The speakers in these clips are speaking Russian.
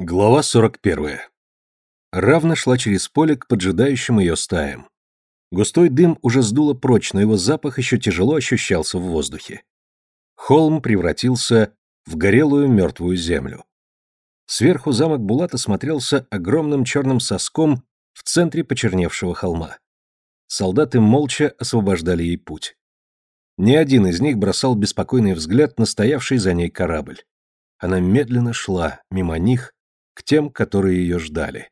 Глава 41. Равна шла через поле к поджидающим ее стаям. Густой дым уже сдуло прочь, но его запах еще тяжело ощущался в воздухе. Холм превратился в горелую мертвую землю. Сверху замок Булата смотрелся огромным черным соском в центре почерневшего холма. Солдаты молча освобождали ей путь. Ни один из них бросал беспокойный взгляд на стоявший за ней корабль. Она медленно шла мимо них, к тем, которые ее ждали.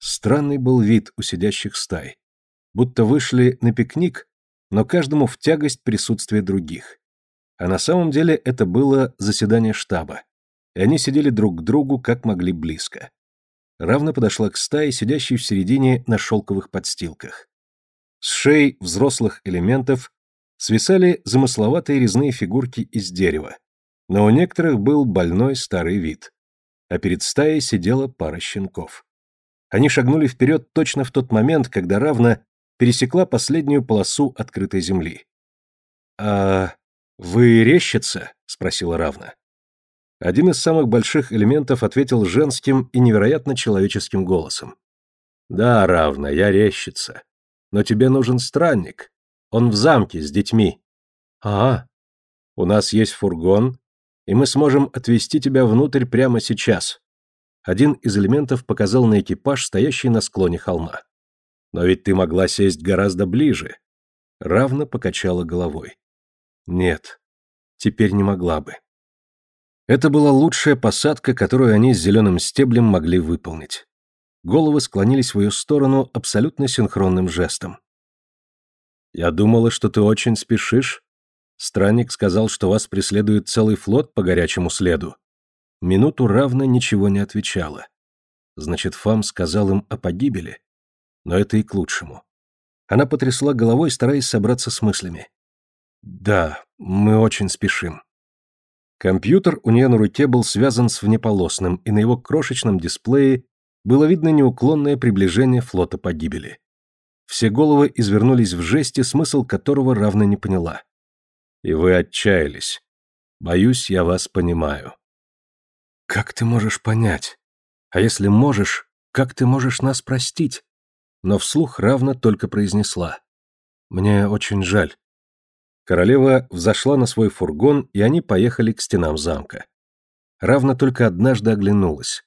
Странный был вид у сидящих стай. Будто вышли на пикник, но каждому в тягость присутствие других. А на самом деле это было заседание штаба, и они сидели друг к другу как могли близко. Равно подошла к стае, сидящей в середине на шелковых подстилках. С шеи взрослых элементов свисали замысловатые резные фигурки из дерева, но у некоторых был больной старый вид а перед стаей сидела пара щенков. Они шагнули вперед точно в тот момент, когда Равна пересекла последнюю полосу открытой земли. «А вы рещица?» — спросила Равна. Один из самых больших элементов ответил женским и невероятно человеческим голосом. «Да, Равна, я рещица. Но тебе нужен странник. Он в замке с детьми». «А, у нас есть фургон, и мы сможем отвезти тебя внутрь прямо сейчас. Один из элементов показал на экипаж, стоящий на склоне холма. Но ведь ты могла сесть гораздо ближе. Равно покачала головой. Нет, теперь не могла бы. Это была лучшая посадка, которую они с зеленым стеблем могли выполнить. Головы склонились в ее сторону абсолютно синхронным жестом. «Я думала, что ты очень спешишь», Странник сказал, что вас преследует целый флот по горячему следу. Минуту равно ничего не отвечала. Значит, Фам сказал им о погибели? Но это и к лучшему. Она потрясла головой, стараясь собраться с мыслями. «Да, мы очень спешим». Компьютер у нее на руке был связан с внеполосным, и на его крошечном дисплее было видно неуклонное приближение флота погибели. Все головы извернулись в жесте, смысл которого равно не поняла. И вы отчаялись. Боюсь, я вас понимаю. Как ты можешь понять? А если можешь, как ты можешь нас простить? Но вслух равно только произнесла. Мне очень жаль. Королева взошла на свой фургон, и они поехали к стенам замка. Равно только однажды оглянулась.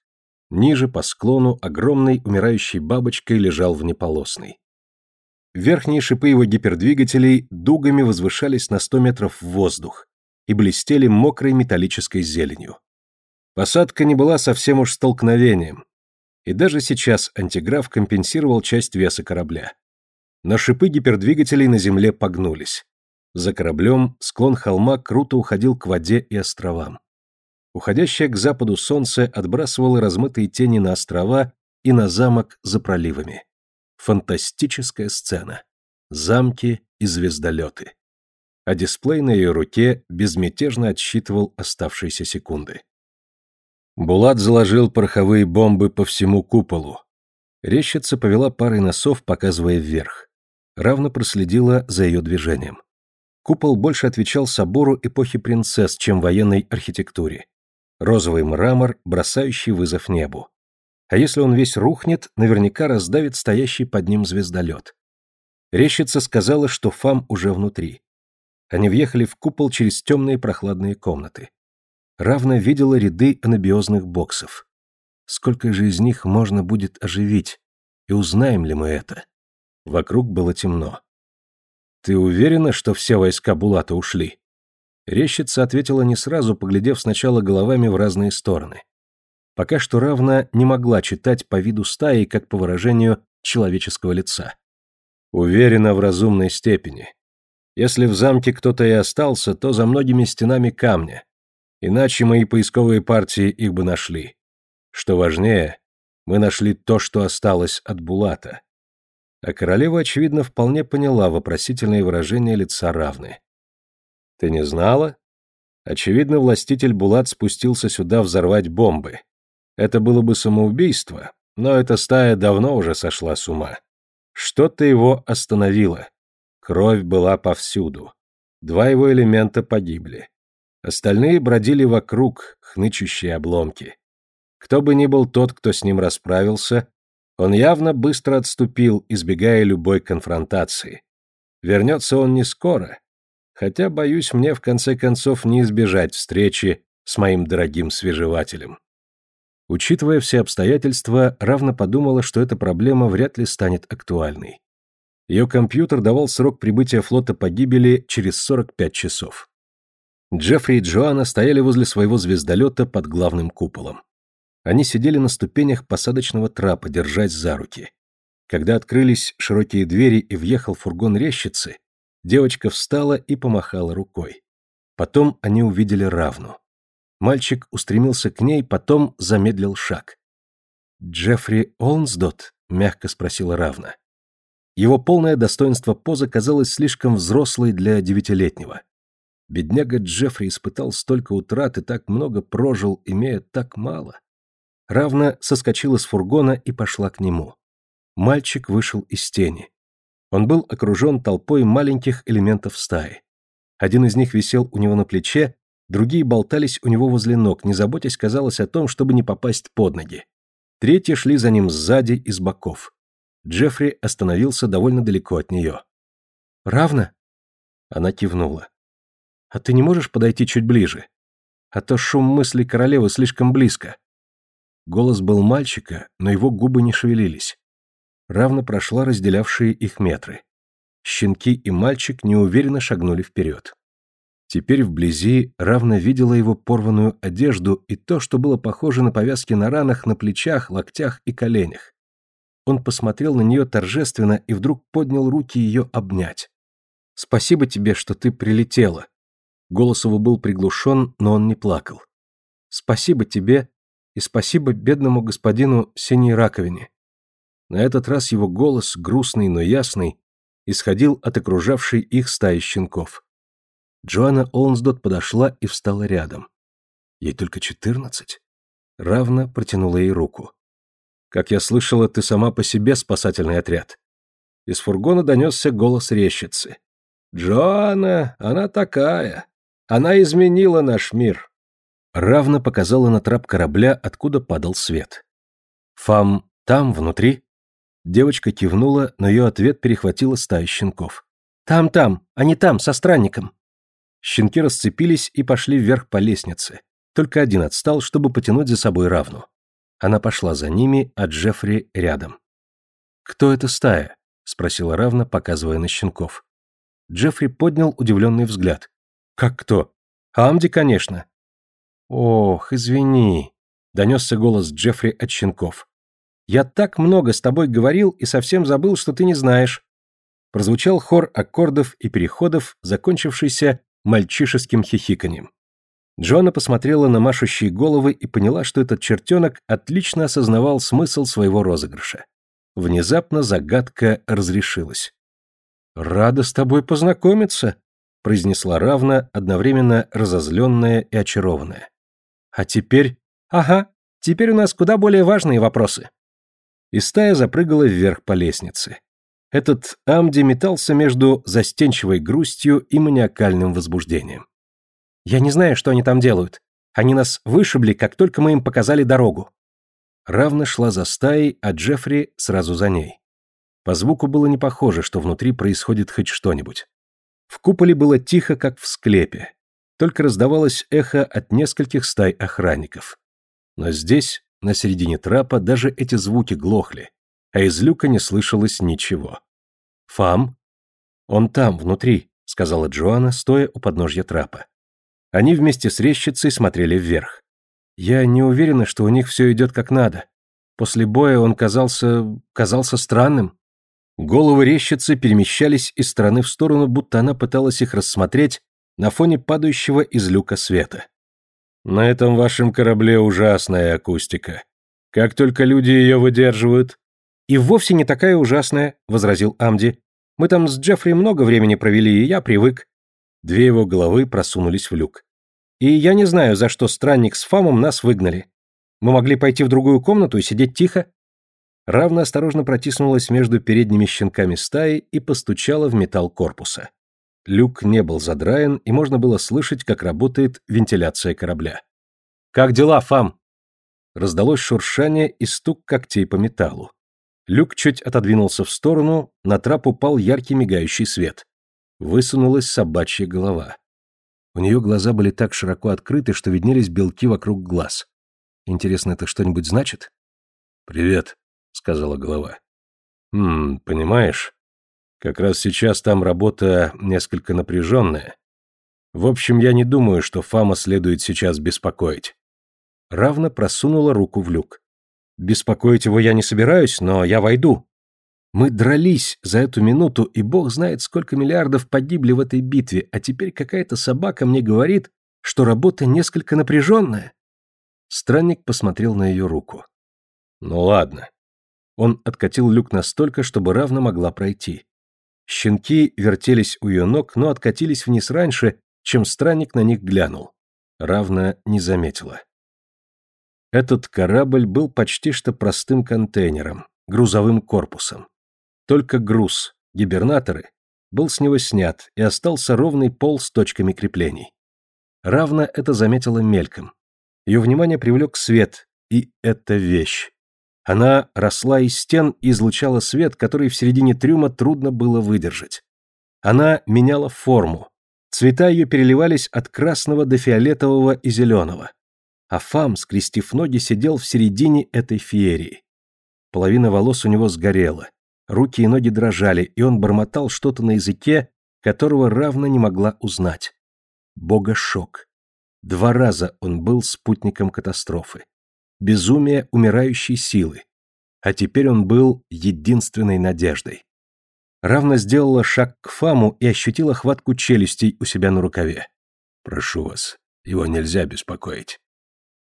Ниже по склону огромной умирающей бабочкой лежал внеполосный. Верхние шипы его гипердвигателей дугами возвышались на 100 метров в воздух и блестели мокрой металлической зеленью. Посадка не была совсем уж столкновением, и даже сейчас антиграф компенсировал часть веса корабля. Но шипы гипердвигателей на земле погнулись. За кораблем склон холма круто уходил к воде и островам. Уходящее к западу солнце отбрасывало размытые тени на острова и на замок за проливами. Фантастическая сцена. Замки и звездолеты. А дисплей на ее руке безмятежно отсчитывал оставшиеся секунды. Булат заложил пороховые бомбы по всему куполу. Рещица повела парой носов, показывая вверх. Равно проследила за ее движением. Купол больше отвечал собору эпохи принцесс, чем военной архитектуре. Розовый мрамор, бросающий вызов небу. А если он весь рухнет, наверняка раздавит стоящий под ним звездолет. Рещица сказала, что Фам уже внутри. Они въехали в купол через темные прохладные комнаты. Равно видела ряды анабиозных боксов. Сколько же из них можно будет оживить? И узнаем ли мы это? Вокруг было темно. «Ты уверена, что все войска Булата ушли?» Рещица ответила не сразу, поглядев сначала головами в разные стороны. Пока что равна не могла читать по виду стаи, как по выражению человеческого лица. Уверена в разумной степени. Если в замке кто-то и остался, то за многими стенами камня. Иначе мои поисковые партии их бы нашли. Что важнее, мы нашли то, что осталось от Булата. А королева, очевидно, вполне поняла вопросительное выражение лица равны. Ты не знала? Очевидно, властитель Булат спустился сюда взорвать бомбы. Это было бы самоубийство, но эта стая давно уже сошла с ума. Что-то его остановило. Кровь была повсюду. Два его элемента погибли. Остальные бродили вокруг, хнычущие обломки. Кто бы ни был тот, кто с ним расправился, он явно быстро отступил, избегая любой конфронтации. Вернется он не скоро, хотя, боюсь, мне в конце концов не избежать встречи с моим дорогим свежевателем. Учитывая все обстоятельства, Равна подумала, что эта проблема вряд ли станет актуальной. Ее компьютер давал срок прибытия флота погибели через 45 часов. Джеффри и Джоанна стояли возле своего звездолета под главным куполом. Они сидели на ступенях посадочного трапа, держась за руки. Когда открылись широкие двери и въехал фургон резчицы, девочка встала и помахала рукой. Потом они увидели Равну. Мальчик устремился к ней, потом замедлил шаг. «Джеффри Олнсдот?» — мягко спросила Равна. Его полное достоинство поза казалось слишком взрослой для девятилетнего. Бедняга Джеффри испытал столько утрат и так много прожил, имея так мало. Равна соскочила с фургона и пошла к нему. Мальчик вышел из тени. Он был окружен толпой маленьких элементов стаи. Один из них висел у него на плече, другие болтались у него возле ног, не заботясь, казалось, о том, чтобы не попасть под ноги. Третьи шли за ним сзади и с боков. Джеффри остановился довольно далеко от нее. «Равна?» Она кивнула. «А ты не можешь подойти чуть ближе? А то шум мыслей королевы слишком близко». Голос был мальчика, но его губы не шевелились. Равно прошла разделявшие их метры. Щенки и мальчик неуверенно шагнули вперед. Теперь вблизи равно видела его порванную одежду и то, что было похоже на повязки на ранах на плечах, локтях и коленях. Он посмотрел на нее торжественно и вдруг поднял руки ее обнять. «Спасибо тебе, что ты прилетела». Голос его был приглушен, но он не плакал. «Спасибо тебе и спасибо бедному господину Синей Раковине. На этот раз его голос, грустный, но ясный, исходил от окружавшей их стаи щенков. Джоанна Олнсдот подошла и встала рядом. Ей только четырнадцать. Равно протянула ей руку. «Как я слышала, ты сама по себе спасательный отряд». Из фургона донесся голос рещицы. «Джоанна, она такая. Она изменила наш мир равно показала на трап корабля, откуда падал свет. «Фам там, внутри?» Девочка кивнула, но ее ответ перехватила стая щенков. «Там-там, а не там, со странником!» Щенки расцепились и пошли вверх по лестнице. Только один отстал, чтобы потянуть за собой равну. Она пошла за ними, а Джеффри рядом. «Кто эта стая?» — спросила равна, показывая на щенков. Джеффри поднял удивленный взгляд. «Как кто?» «Амди, конечно. «Ох, извини», — донесся голос Джеффри от щенков. «Я так много с тобой говорил и совсем забыл, что ты не знаешь». Прозвучал хор аккордов и переходов, закончившийся мальчишеским хихиканьем. Джоанна посмотрела на машущие головы и поняла, что этот чертенок отлично осознавал смысл своего розыгрыша. Внезапно загадка разрешилась. «Рада с тобой познакомиться», — произнесла равно, одновременно разозленная и очарованная. А теперь... Ага, теперь у нас куда более важные вопросы. И стая запрыгала вверх по лестнице. Этот Амди метался между застенчивой грустью и маниакальным возбуждением. «Я не знаю, что они там делают. Они нас вышибли, как только мы им показали дорогу». Равна шла за стаей, а Джеффри сразу за ней. По звуку было не похоже, что внутри происходит хоть что-нибудь. В куполе было тихо, как в склепе только раздавалось эхо от нескольких стай охранников. Но здесь, на середине трапа, даже эти звуки глохли, а из люка не слышалось ничего. «Фам?» «Он там, внутри», — сказала Джоанна, стоя у подножья трапа. Они вместе с резчицей смотрели вверх. «Я не уверена, что у них все идет как надо. После боя он казался... казался странным». Головы резчицы перемещались из стороны в сторону, будто она пыталась их рассмотреть на фоне падающего из люка света. На этом вашем корабле ужасная акустика. Как только люди ее выдерживают... И вовсе не такая ужасная, возразил Амди. Мы там с Джеффри много времени провели, и я привык. Две его головы просунулись в люк. И я не знаю, за что странник с Фамом нас выгнали. Мы могли пойти в другую комнату и сидеть тихо. Равно осторожно протиснулась между передними щенками стаи и постучала в металл корпуса. Люк не был задраен, и можно было слышать, как работает вентиляция корабля. «Как дела, Фам?» Раздалось шуршание и стук когтей по металлу. Люк чуть отодвинулся в сторону, на трап упал яркий мигающий свет. Высунулась собачья голова. У нее глаза были так широко открыты, что виднелись белки вокруг глаз. Интересно, это что-нибудь значит? «Привет», — сказала голова. «Хм, понимаешь, как раз сейчас там работа несколько напряженная. В общем, я не думаю, что Фама следует сейчас беспокоить». Равно просунула руку в люк. «Беспокоить его я не собираюсь, но я войду». Мы дрались за эту минуту, и бог знает, сколько миллиардов погибли в этой битве, а теперь какая-то собака мне говорит, что работа несколько напряженная. Странник посмотрел на ее руку. Ну ладно. Он откатил люк настолько, чтобы равно могла пройти. Щенки вертелись у ее ног, но откатились вниз раньше, чем странник на них глянул. Равно не заметила. Этот корабль был почти что простым контейнером, грузовым корпусом. Только груз, гибернаторы, был с него снят, и остался ровный пол с точками креплений. Равно это заметила мельком. Ее внимание привлек свет, и эта вещь. Она росла из стен и излучала свет, который в середине трюма трудно было выдержать. Она меняла форму. Цвета ее переливались от красного до фиолетового и зеленого. А Фам, скрестив ноги, сидел в середине этой феерии. Половина волос у него сгорела. Руки и ноги дрожали, и он бормотал что-то на языке, которого равно не могла узнать. Бога-шок. Два раза он был спутником катастрофы. Безумие умирающей силы. А теперь он был единственной надеждой. Равно сделала шаг к Фаму и ощутила хватку челюстей у себя на рукаве. «Прошу вас, его нельзя беспокоить».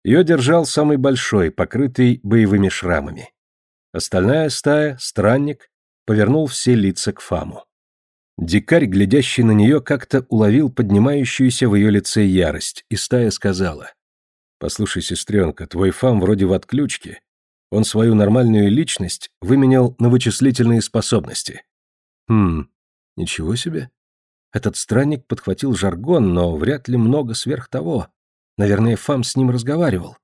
Ее держал самый большой, покрытый боевыми шрамами. Остальная стая, странник, повернул все лица к Фаму. Дикарь, глядящий на нее, как-то уловил поднимающуюся в ее лице ярость, и стая сказала. «Послушай, сестренка, твой Фам вроде в отключке. Он свою нормальную личность выменял на вычислительные способности». «Хм, ничего себе». Этот странник подхватил жаргон, но вряд ли много сверх того. Наверное, Фам с ним разговаривал.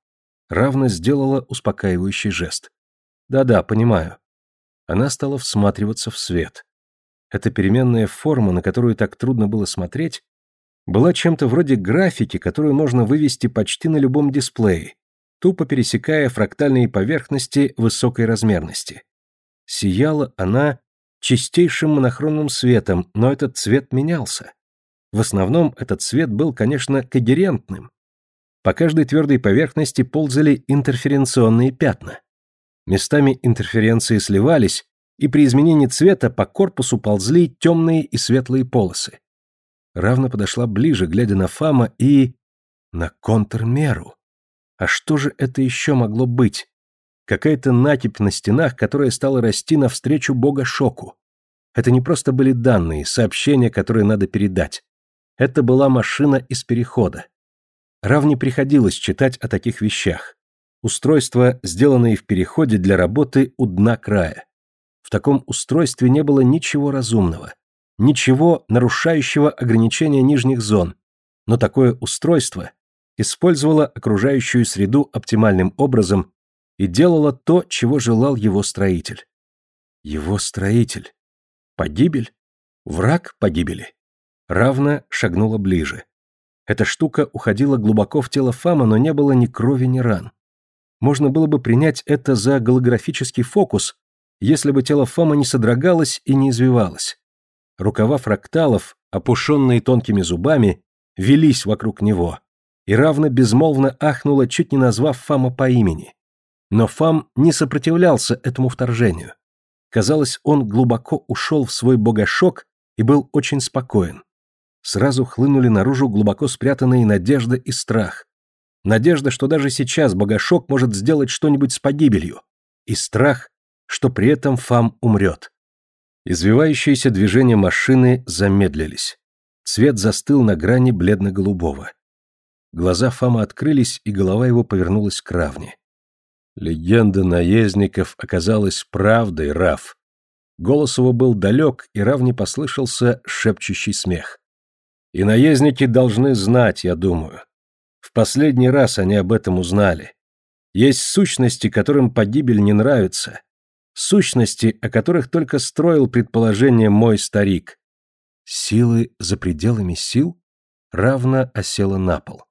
Равно сделала успокаивающий жест. «Да-да, понимаю. Она стала всматриваться в свет. Эта переменная форма, на которую так трудно было смотреть, была чем-то вроде графики, которую можно вывести почти на любом дисплее, тупо пересекая фрактальные поверхности высокой размерности. Сияла она чистейшим монохромным светом, но этот цвет менялся. В основном этот цвет был, конечно, когерентным. По каждой твердой поверхности ползали интерференционные пятна. Местами интерференции сливались, и при изменении цвета по корпусу ползли темные и светлые полосы. Равно подошла ближе, глядя на Фама и... на контрмеру. А что же это еще могло быть? Какая-то накипь на стенах, которая стала расти навстречу бога шоку. Это не просто были данные, сообщения, которые надо передать. Это была машина из перехода. Равне приходилось читать о таких вещах. Устройства, сделанные в переходе для работы у дна края. В таком устройстве не было ничего разумного, ничего нарушающего ограничения нижних зон, но такое устройство использовало окружающую среду оптимальным образом и делало то, чего желал его строитель. Его строитель. Погибель? Враг погибели. Равно шагнула ближе. Эта штука уходила глубоко в тело Фама, но не было ни крови, ни ран можно было бы принять это за голографический фокус, если бы тело Фома не содрогалось и не извивалось. Рукава фракталов, опушенные тонкими зубами, велись вокруг него, и равно безмолвно ахнула, чуть не назвав Фама по имени. Но Фам не сопротивлялся этому вторжению. Казалось, он глубоко ушел в свой богошок и был очень спокоен. Сразу хлынули наружу глубоко спрятанные надежда и страх. Надежда, что даже сейчас Богошок может сделать что-нибудь с погибелью. И страх, что при этом Фам умрет. Извивающиеся движения машины замедлились. Цвет застыл на грани бледно-голубого. Глаза Фама открылись, и голова его повернулась к равне. Легенда наездников оказалась правдой, Раф. Голос его был далек, и равне послышался шепчущий смех. И наездники должны знать, я думаю. В последний раз они об этом узнали. Есть сущности, которым погибель не нравится. Сущности, о которых только строил предположение мой старик. Силы за пределами сил равно осела на пол.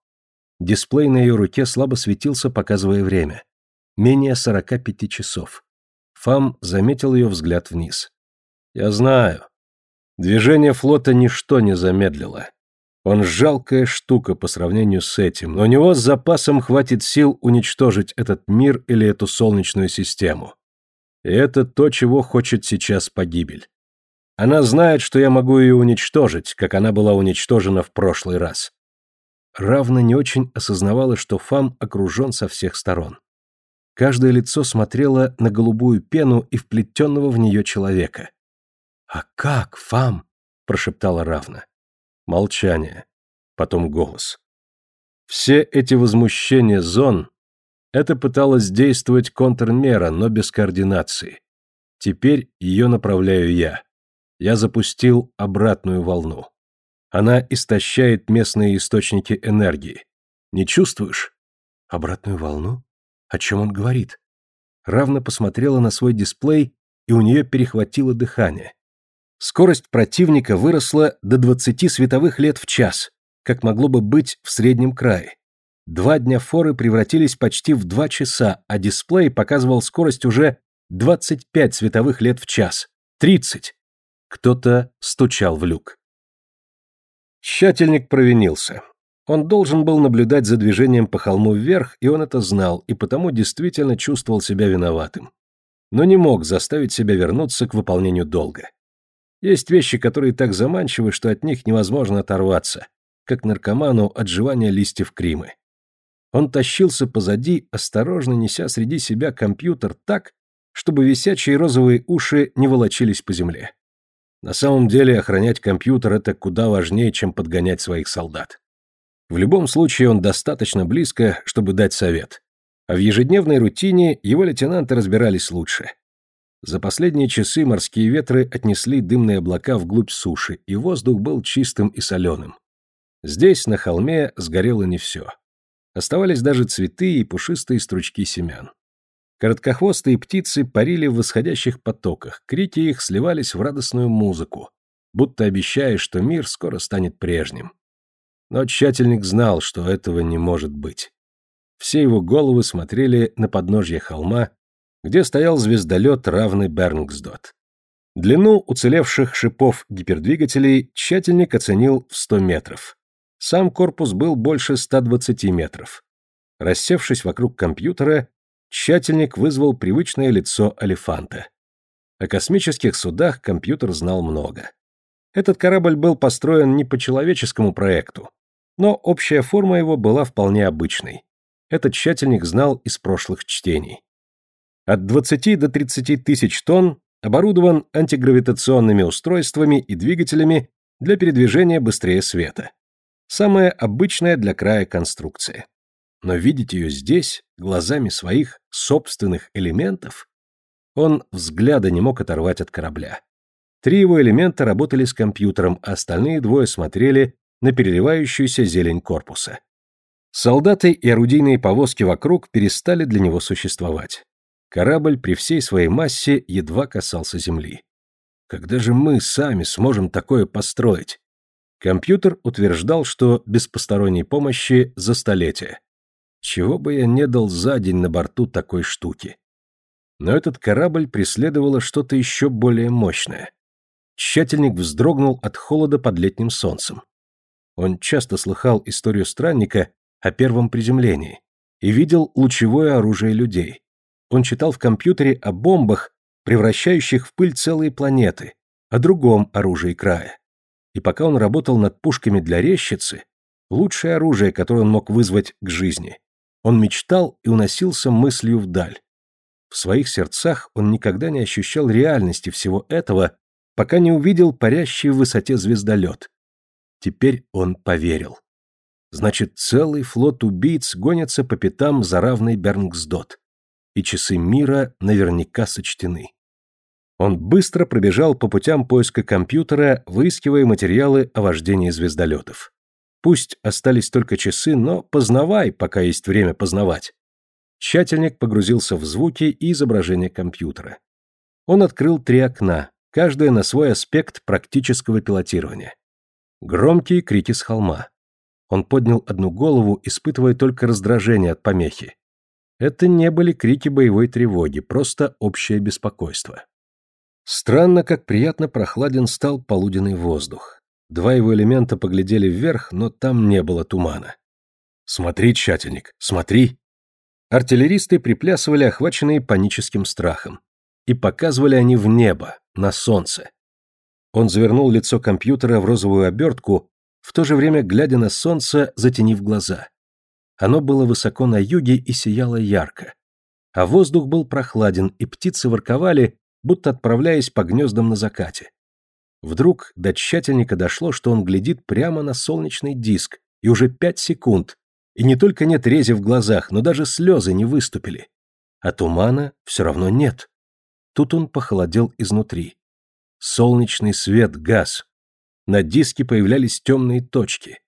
Дисплей на ее руке слабо светился, показывая время. Менее сорока пяти часов. Фам заметил ее взгляд вниз. «Я знаю. Движение флота ничто не замедлило. Он жалкая штука по сравнению с этим, но у него с запасом хватит сил уничтожить этот мир или эту солнечную систему. И это то, чего хочет сейчас погибель. Она знает, что я могу ее уничтожить, как она была уничтожена в прошлый раз. Равно не очень осознавала, что Фам окружен со всех сторон. Каждое лицо смотрело на голубую пену и вплетенного в нее человека. «А как, Фам?» – прошептала Равна. Молчание. Потом голос. Все эти возмущения зон — это пыталась действовать контрмера, но без координации. Теперь ее направляю я. Я запустил обратную волну. Она истощает местные источники энергии. Не чувствуешь? Обратную волну? О чем он говорит? Равно посмотрела на свой дисплей, и у нее перехватило дыхание. Скорость противника выросла до 20 световых лет в час, как могло бы быть в среднем крае. Два дня форы превратились почти в два часа, а дисплей показывал скорость уже 25 световых лет в час. 30. Кто-то стучал в люк. Тщательник провинился. Он должен был наблюдать за движением по холму вверх, и он это знал, и потому действительно чувствовал себя виноватым. Но не мог заставить себя вернуться к выполнению долга. Есть вещи, которые так заманчивы, что от них невозможно оторваться, как наркоману от жевания листьев кримы. Он тащился позади, осторожно неся среди себя компьютер так, чтобы висячие розовые уши не волочились по земле. На самом деле охранять компьютер это куда важнее, чем подгонять своих солдат. В любом случае он достаточно близко, чтобы дать совет. А в ежедневной рутине его лейтенанты разбирались лучше. За последние часы морские ветры отнесли дымные облака вглубь суши, и воздух был чистым и соленым. Здесь, на холме, сгорело не все. Оставались даже цветы и пушистые стручки семян. Короткохвостые птицы парили в восходящих потоках, крики их сливались в радостную музыку, будто обещая, что мир скоро станет прежним. Но тщательник знал, что этого не может быть. Все его головы смотрели на подножье холма, где стоял звездолет, равный Бернгсдот. Длину уцелевших шипов гипердвигателей тщательник оценил в 100 метров. Сам корпус был больше 120 метров. Рассевшись вокруг компьютера, тщательник вызвал привычное лицо Алифанта. О космических судах компьютер знал много. Этот корабль был построен не по человеческому проекту, но общая форма его была вполне обычной. Этот тщательник знал из прошлых чтений от 20 до 30 тысяч тонн, оборудован антигравитационными устройствами и двигателями для передвижения быстрее света. Самая обычная для края конструкция. Но видеть ее здесь, глазами своих собственных элементов, он взгляда не мог оторвать от корабля. Три его элемента работали с компьютером, а остальные двое смотрели на переливающуюся зелень корпуса. Солдаты и орудийные повозки вокруг перестали для него существовать. Корабль при всей своей массе едва касался земли. Когда же мы сами сможем такое построить? Компьютер утверждал, что без посторонней помощи за столетие. Чего бы я не дал за день на борту такой штуки. Но этот корабль преследовало что-то еще более мощное. Тщательник вздрогнул от холода под летним солнцем. Он часто слыхал историю странника о первом приземлении и видел лучевое оружие людей. Он читал в компьютере о бомбах, превращающих в пыль целые планеты, о другом оружии края. И пока он работал над пушками для резчицы, лучшее оружие, которое он мог вызвать к жизни, он мечтал и уносился мыслью вдаль. В своих сердцах он никогда не ощущал реальности всего этого, пока не увидел парящий в высоте звездолет. Теперь он поверил. Значит, целый флот убийц гонится по пятам за равный Бернгсдот и часы мира наверняка сочтены. Он быстро пробежал по путям поиска компьютера, выискивая материалы о вождении звездолетов. Пусть остались только часы, но познавай, пока есть время познавать. Тщательник погрузился в звуки и изображение компьютера. Он открыл три окна, каждое на свой аспект практического пилотирования. Громкие крики с холма. Он поднял одну голову, испытывая только раздражение от помехи. Это не были крики боевой тревоги, просто общее беспокойство. Странно, как приятно прохладен стал полуденный воздух. Два его элемента поглядели вверх, но там не было тумана. «Смотри, тщательник, смотри!» Артиллеристы приплясывали, охваченные паническим страхом. И показывали они в небо, на солнце. Он завернул лицо компьютера в розовую обертку, в то же время глядя на солнце, затенив глаза. Оно было высоко на юге и сияло ярко. А воздух был прохладен, и птицы ворковали, будто отправляясь по гнездам на закате. Вдруг до тщательника дошло, что он глядит прямо на солнечный диск, и уже пять секунд, и не только нет рези в глазах, но даже слезы не выступили. А тумана все равно нет. Тут он похолодел изнутри. Солнечный свет газ. На диске появлялись темные точки.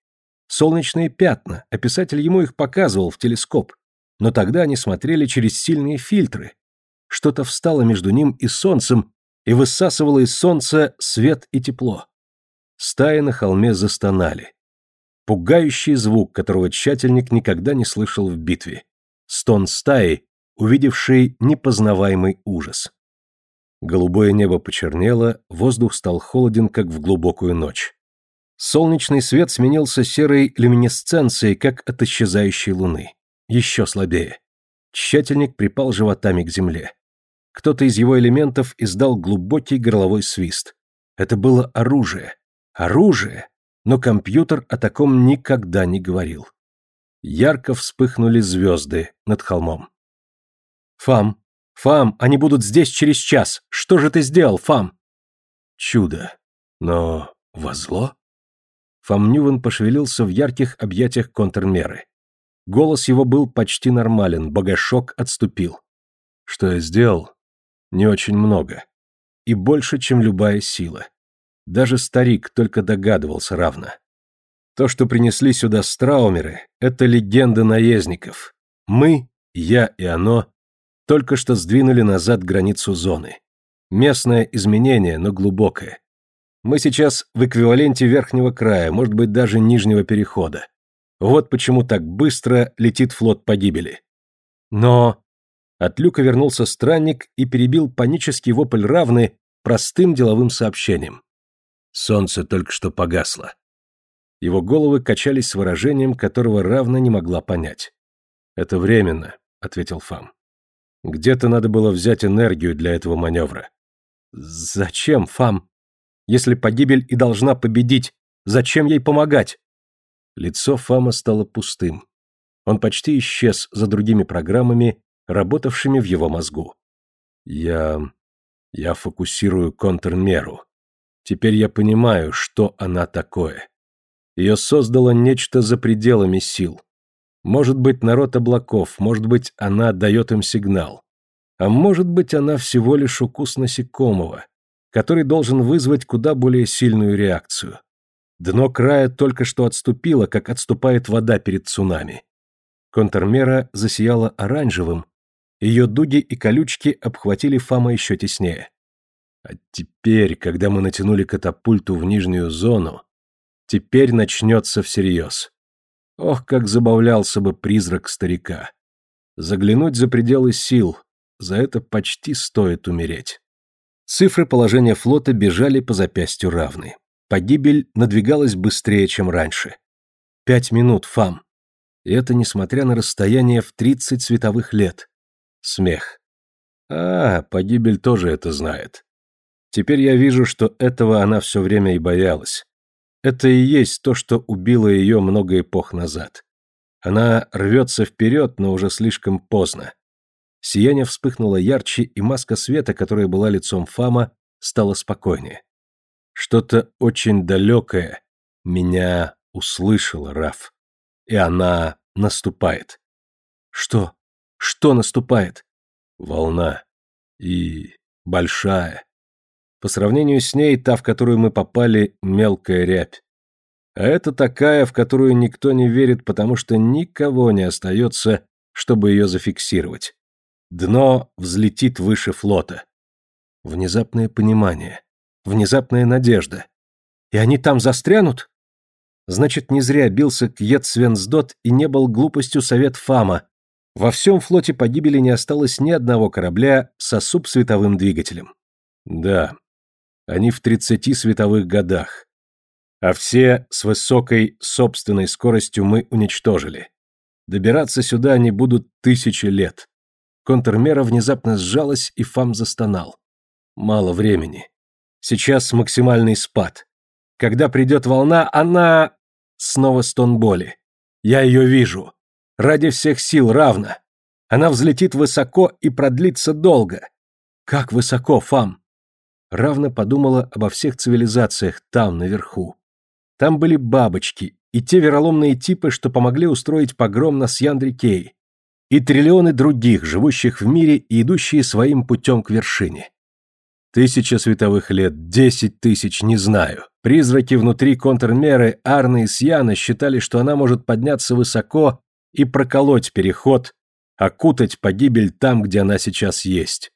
Солнечные пятна, а писатель ему их показывал в телескоп. Но тогда они смотрели через сильные фильтры. Что-то встало между ним и солнцем и высасывало из солнца свет и тепло. Стаи на холме застонали. Пугающий звук, которого тщательник никогда не слышал в битве. Стон стаи, увидевший непознаваемый ужас. Голубое небо почернело, воздух стал холоден, как в глубокую ночь. Солнечный свет сменился серой люминесценцией, как от исчезающей луны. Еще слабее. Тщательник припал животами к земле. Кто-то из его элементов издал глубокий горловой свист. Это было оружие. Оружие! но компьютер о таком никогда не говорил. Ярко вспыхнули звезды над холмом. «Фам! Фам! Они будут здесь через час! Что же ты сделал, Фам?» Чудо. Но возло? Фам Ньювен пошевелился в ярких объятиях контрмеры. Голос его был почти нормален, богошок отступил. Что я сделал? Не очень много. И больше, чем любая сила. Даже старик только догадывался равно. То, что принесли сюда страумеры, это легенда наездников. Мы, я и оно, только что сдвинули назад границу зоны. Местное изменение, но глубокое. Мы сейчас в эквиваленте верхнего края, может быть, даже нижнего перехода. Вот почему так быстро летит флот погибели. Но... От люка вернулся странник и перебил панический вопль равны простым деловым сообщением. Солнце только что погасло. Его головы качались с выражением, которого равно не могла понять. «Это временно», — ответил Фам. «Где-то надо было взять энергию для этого маневра». «Зачем, Фам? Если погибель и должна победить, зачем ей помогать?» Лицо Фама стало пустым. Он почти исчез за другими программами, работавшими в его мозгу. «Я... я фокусирую контрмеру», Теперь я понимаю, что она такое. Ее создало нечто за пределами сил. Может быть, народ облаков, может быть, она дает им сигнал. А может быть, она всего лишь укус насекомого, который должен вызвать куда более сильную реакцию. Дно края только что отступило, как отступает вода перед цунами. Контрмера засияла оранжевым, ее дуги и колючки обхватили Фама еще теснее. А теперь, когда мы натянули катапульту в нижнюю зону, теперь начнется всерьез. Ох, как забавлялся бы призрак старика. Заглянуть за пределы сил, за это почти стоит умереть. Цифры положения флота бежали по запястью равны. Погибель надвигалась быстрее, чем раньше. Пять минут, фам. И это несмотря на расстояние в тридцать световых лет. Смех. А, погибель тоже это знает. Теперь я вижу, что этого она все время и боялась. Это и есть то, что убило ее много эпох назад. Она рвется вперед, но уже слишком поздно. Сияние вспыхнуло ярче, и маска света, которая была лицом Фама, стала спокойнее. Что-то очень далекое меня услышало, Раф. И она наступает. Что? Что наступает? Волна. И большая. По сравнению с ней, та, в которую мы попали, мелкая рябь. А это такая, в которую никто не верит, потому что никого не остается чтобы ее зафиксировать. Дно взлетит выше флота. Внезапное понимание. Внезапная надежда. И они там застрянут? Значит, не зря бился Кьет Свенсдот и не был глупостью совет Фама. Во всем флоте погибели не осталось ни одного корабля со субсветовым двигателем. Да, они в 30 световых годах. А все с высокой собственной скоростью мы уничтожили. Добираться сюда они будут тысячи лет. Контрмера внезапно сжалась, и Фам застонал. Мало времени. Сейчас максимальный спад. Когда придет волна, она... Снова стон боли. Я ее вижу. Ради всех сил равно. Она взлетит высоко и продлится долго. Как высоко, Фам? Равно подумала обо всех цивилизациях там, наверху. Там были бабочки и те вероломные типы, что помогли устроить погром на Сьяндри-Кей, и триллионы других, живущих в мире и идущие своим путем к вершине. Тысяча световых лет, десять тысяч, не знаю. Призраки внутри контрмеры Арны и Сьяна считали, что она может подняться высоко и проколоть переход, окутать погибель там, где она сейчас есть.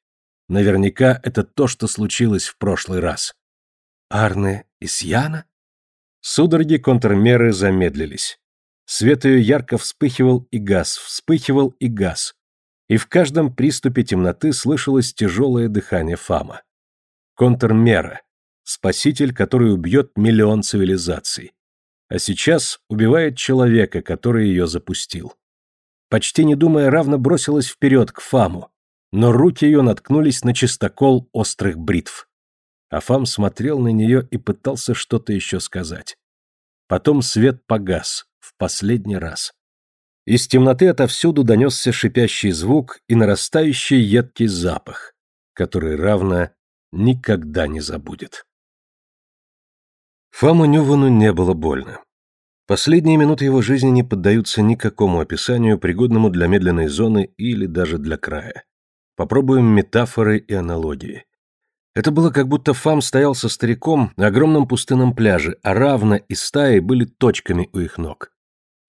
Наверняка это то, что случилось в прошлый раз. Арны и Сьяна? Судороги контрмеры замедлились. Свет ее ярко вспыхивал и газ, вспыхивал и газ. И в каждом приступе темноты слышалось тяжелое дыхание Фама. Контрмера. Спаситель, который убьет миллион цивилизаций. А сейчас убивает человека, который ее запустил. Почти не думая, равно бросилась вперед к Фаму, но руки ее наткнулись на чистокол острых бритв. А Фам смотрел на нее и пытался что-то еще сказать. Потом свет погас, в последний раз. Из темноты отовсюду донесся шипящий звук и нарастающий едкий запах, который равно никогда не забудет. Фаму Нювану не было больно. Последние минуты его жизни не поддаются никакому описанию, пригодному для медленной зоны или даже для края. Попробуем метафоры и аналогии. Это было как будто Фам стоял со стариком на огромном пустынном пляже, а равно и стаи были точками у их ног.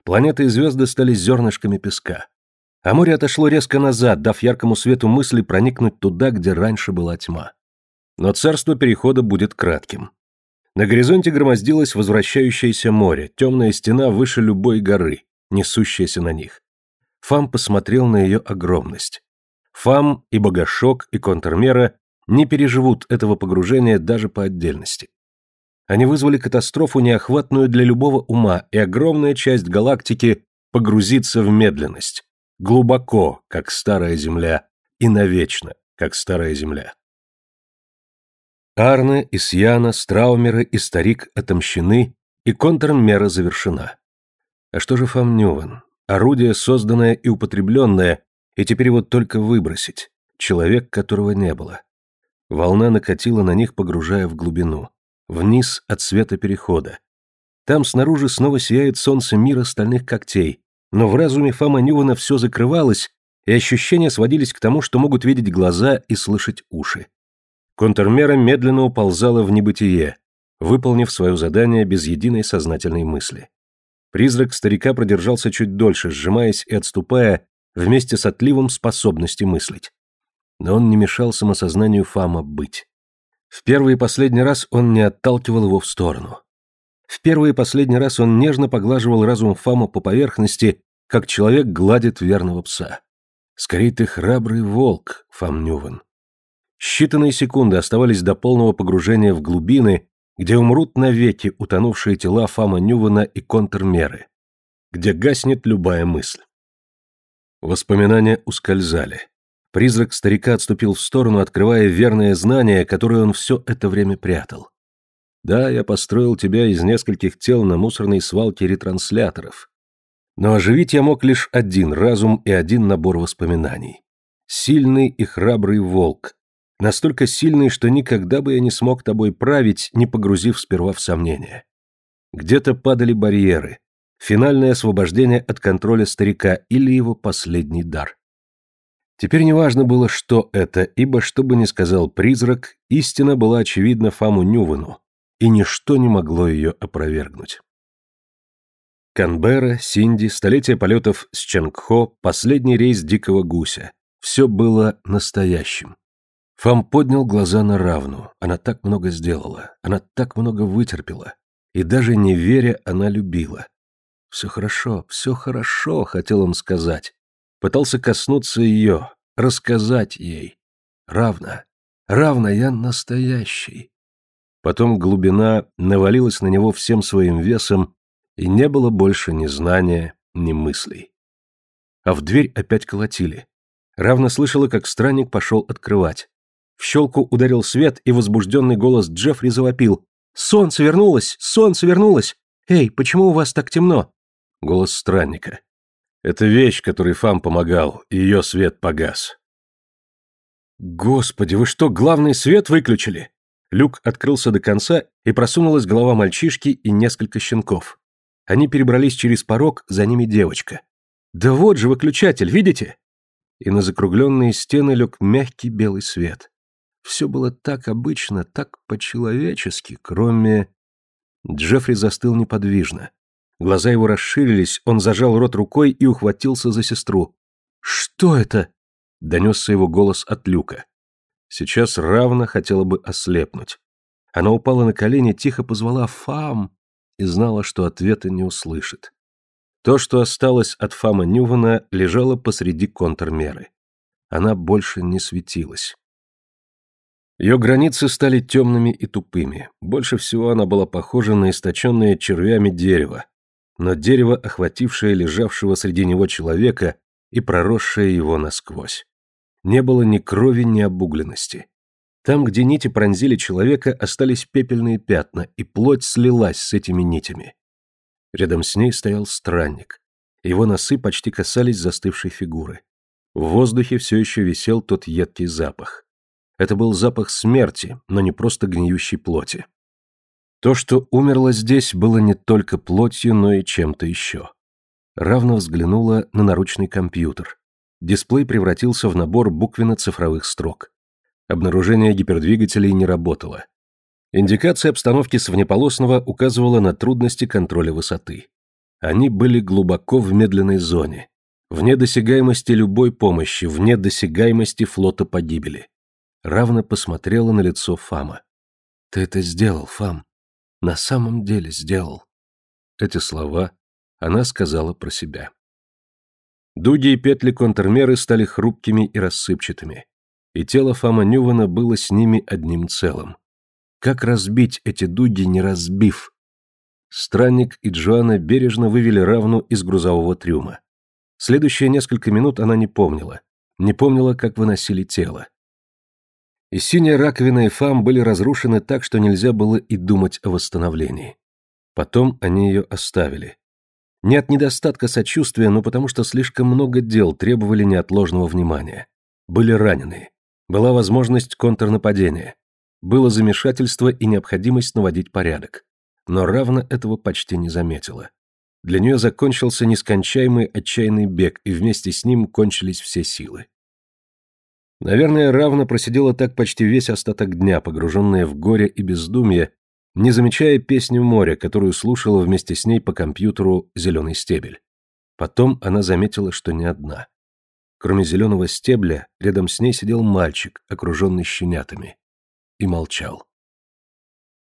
Планеты и звезды стали зернышками песка. А море отошло резко назад, дав яркому свету мысли проникнуть туда, где раньше была тьма. Но царство перехода будет кратким. На горизонте громоздилось возвращающееся море, темная стена выше любой горы, несущаяся на них. Фам посмотрел на ее огромность. Фам и Богошок и Контрмера не переживут этого погружения даже по отдельности. Они вызвали катастрофу, неохватную для любого ума, и огромная часть галактики погрузится в медленность. Глубоко, как старая Земля, и навечно, как старая Земля. Арне, Исьяна, Страумеры и Старик отомщены, и контрмера завершена. А что же Фамнюван? Орудие, созданное и употребленное, и теперь вот только выбросить. Человек, которого не было. Волна накатила на них, погружая в глубину. Вниз от света перехода. Там снаружи снова сияет солнце мира стальных когтей, но в разуме Фома Нювана все закрывалось, и ощущения сводились к тому, что могут видеть глаза и слышать уши. Контрмера медленно уползала в небытие, выполнив свое задание без единой сознательной мысли. Призрак старика продержался чуть дольше, сжимаясь и отступая вместе с отливом способности мыслить. Но он не мешал самосознанию Фама быть. В первый и последний раз он не отталкивал его в сторону. В первый и последний раз он нежно поглаживал разум Фама по поверхности, как человек гладит верного пса. «Скорей ты храбрый волк, Фам Нюван. Считанные секунды оставались до полного погружения в глубины, где умрут навеки утонувшие тела Фама Нювана и контрмеры, где гаснет любая мысль. Воспоминания ускользали. Призрак старика отступил в сторону, открывая верное знание, которое он все это время прятал. Да, я построил тебя из нескольких тел на мусорной свалке ретрансляторов. Но оживить я мог лишь один разум и один набор воспоминаний. Сильный и храбрый волк, Настолько сильный, что никогда бы я не смог тобой править, не погрузив сперва в сомнения. Где-то падали барьеры, финальное освобождение от контроля старика или его последний дар. Теперь неважно было, что это, ибо, что бы ни сказал призрак, истина была очевидна Фаму Нювану, и ничто не могло ее опровергнуть. Канберра, Синди, столетие полетов с Чангхо, последний рейс дикого гуся. Все было настоящим. Фам поднял глаза на Равну. Она так много сделала, она так много вытерпела. И даже не веря, она любила. «Все хорошо, все хорошо», — хотел он сказать. Пытался коснуться ее, рассказать ей. «Равна, равна, я настоящий». Потом глубина навалилась на него всем своим весом, и не было больше ни знания, ни мыслей. А в дверь опять колотили. Равна слышала, как странник пошел открывать. В щелку ударил свет, и возбужденный голос Джеффри завопил. «Солнце вернулось! Солнце вернулось! Эй, почему у вас так темно?» Голос странника. «Это вещь, которой Фам помогал, и ее свет погас». «Господи, вы что, главный свет выключили?» Люк открылся до конца, и просунулась голова мальчишки и несколько щенков. Они перебрались через порог, за ними девочка. «Да вот же выключатель, видите?» И на закругленные стены лег мягкий белый свет. Все было так обычно, так по-человечески, кроме... Джеффри застыл неподвижно. Глаза его расширились, он зажал рот рукой и ухватился за сестру. «Что это?» — донесся его голос от люка. Сейчас равно хотела бы ослепнуть. Она упала на колени, тихо позвала «Фам!» и знала, что ответа не услышит. То, что осталось от Фама Нювана, лежало посреди контрмеры. Она больше не светилась. Ее границы стали темными и тупыми. Больше всего она была похожа на источенное червями дерево, но дерево, охватившее лежавшего среди него человека и проросшее его насквозь. Не было ни крови, ни обугленности. Там, где нити пронзили человека, остались пепельные пятна, и плоть слилась с этими нитями. Рядом с ней стоял странник. Его носы почти касались застывшей фигуры. В воздухе все еще висел тот едкий запах. Это был запах смерти, но не просто гниющей плоти. То, что умерло здесь, было не только плотью, но и чем-то еще. Равно взглянула на наручный компьютер. Дисплей превратился в набор буквенно-цифровых строк. Обнаружение гипердвигателей не работало. Индикация обстановки с внеполосного указывала на трудности контроля высоты. Они были глубоко в медленной зоне, вне досягаемости любой помощи, вне досягаемости флота погибели. Равно посмотрела на лицо Фама. «Ты это сделал, Фам. На самом деле сделал». Эти слова она сказала про себя. Дуги и петли контрмеры стали хрупкими и рассыпчатыми, и тело Фама Нювана было с ними одним целым. Как разбить эти дуги, не разбив? Странник и Джоанна бережно вывели равну из грузового трюма. Следующие несколько минут она не помнила. Не помнила, как выносили тело. И синяя раковина и фам были разрушены так, что нельзя было и думать о восстановлении. Потом они ее оставили. Не от недостатка сочувствия, но потому что слишком много дел требовали неотложного внимания. Были раненые. Была возможность контрнападения. Было замешательство и необходимость наводить порядок. Но равно этого почти не заметила. Для нее закончился нескончаемый отчаянный бег, и вместе с ним кончились все силы. Наверное, равно просидела так почти весь остаток дня, погруженная в горе и бездумье, не замечая песню моря, которую слушала вместе с ней по компьютеру «Зеленый стебель». Потом она заметила, что не одна. Кроме зеленого стебля, рядом с ней сидел мальчик, окруженный щенятами. И молчал.